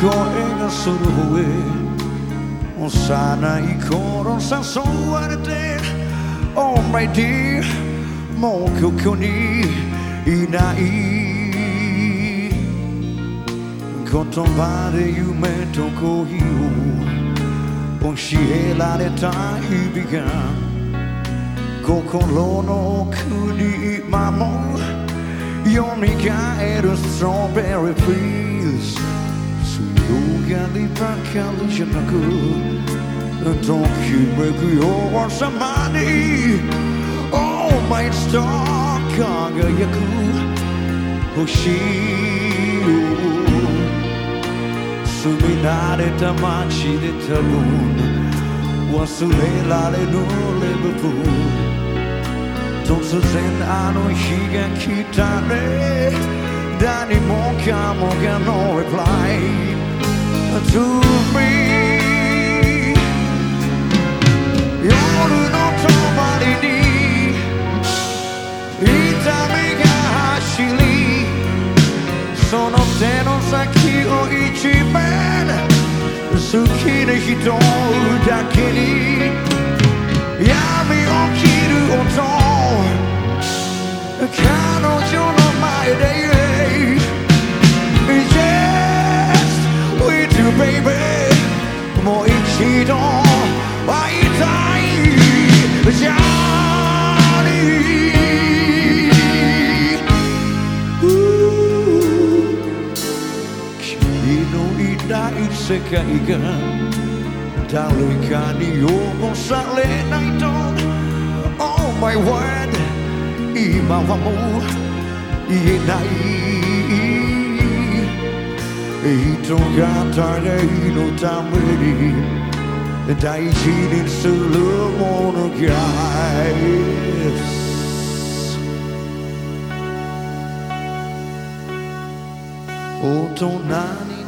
声がする上幼い頃誘われて。Oh my dear もうここにいない。言葉で夢と恋を教えられた日々が。心の奥に今も蘇る。ストロベリーフィーズ 強がりばかりじゃなくときめくようさまに Oh my star 輝く星よ住み慣れた街で多分忘れられぬレブプ突然あの日が来たね何もかもがの その手の先を一面好きな人だけに se caiga dans le canyon on Charlie Nighton. Oh my word, il m'a amour, il est 事にするものが大人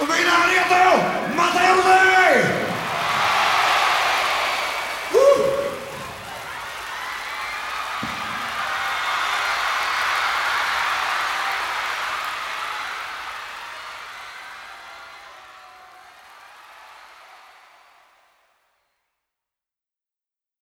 みんなありがとう。またやるぜ。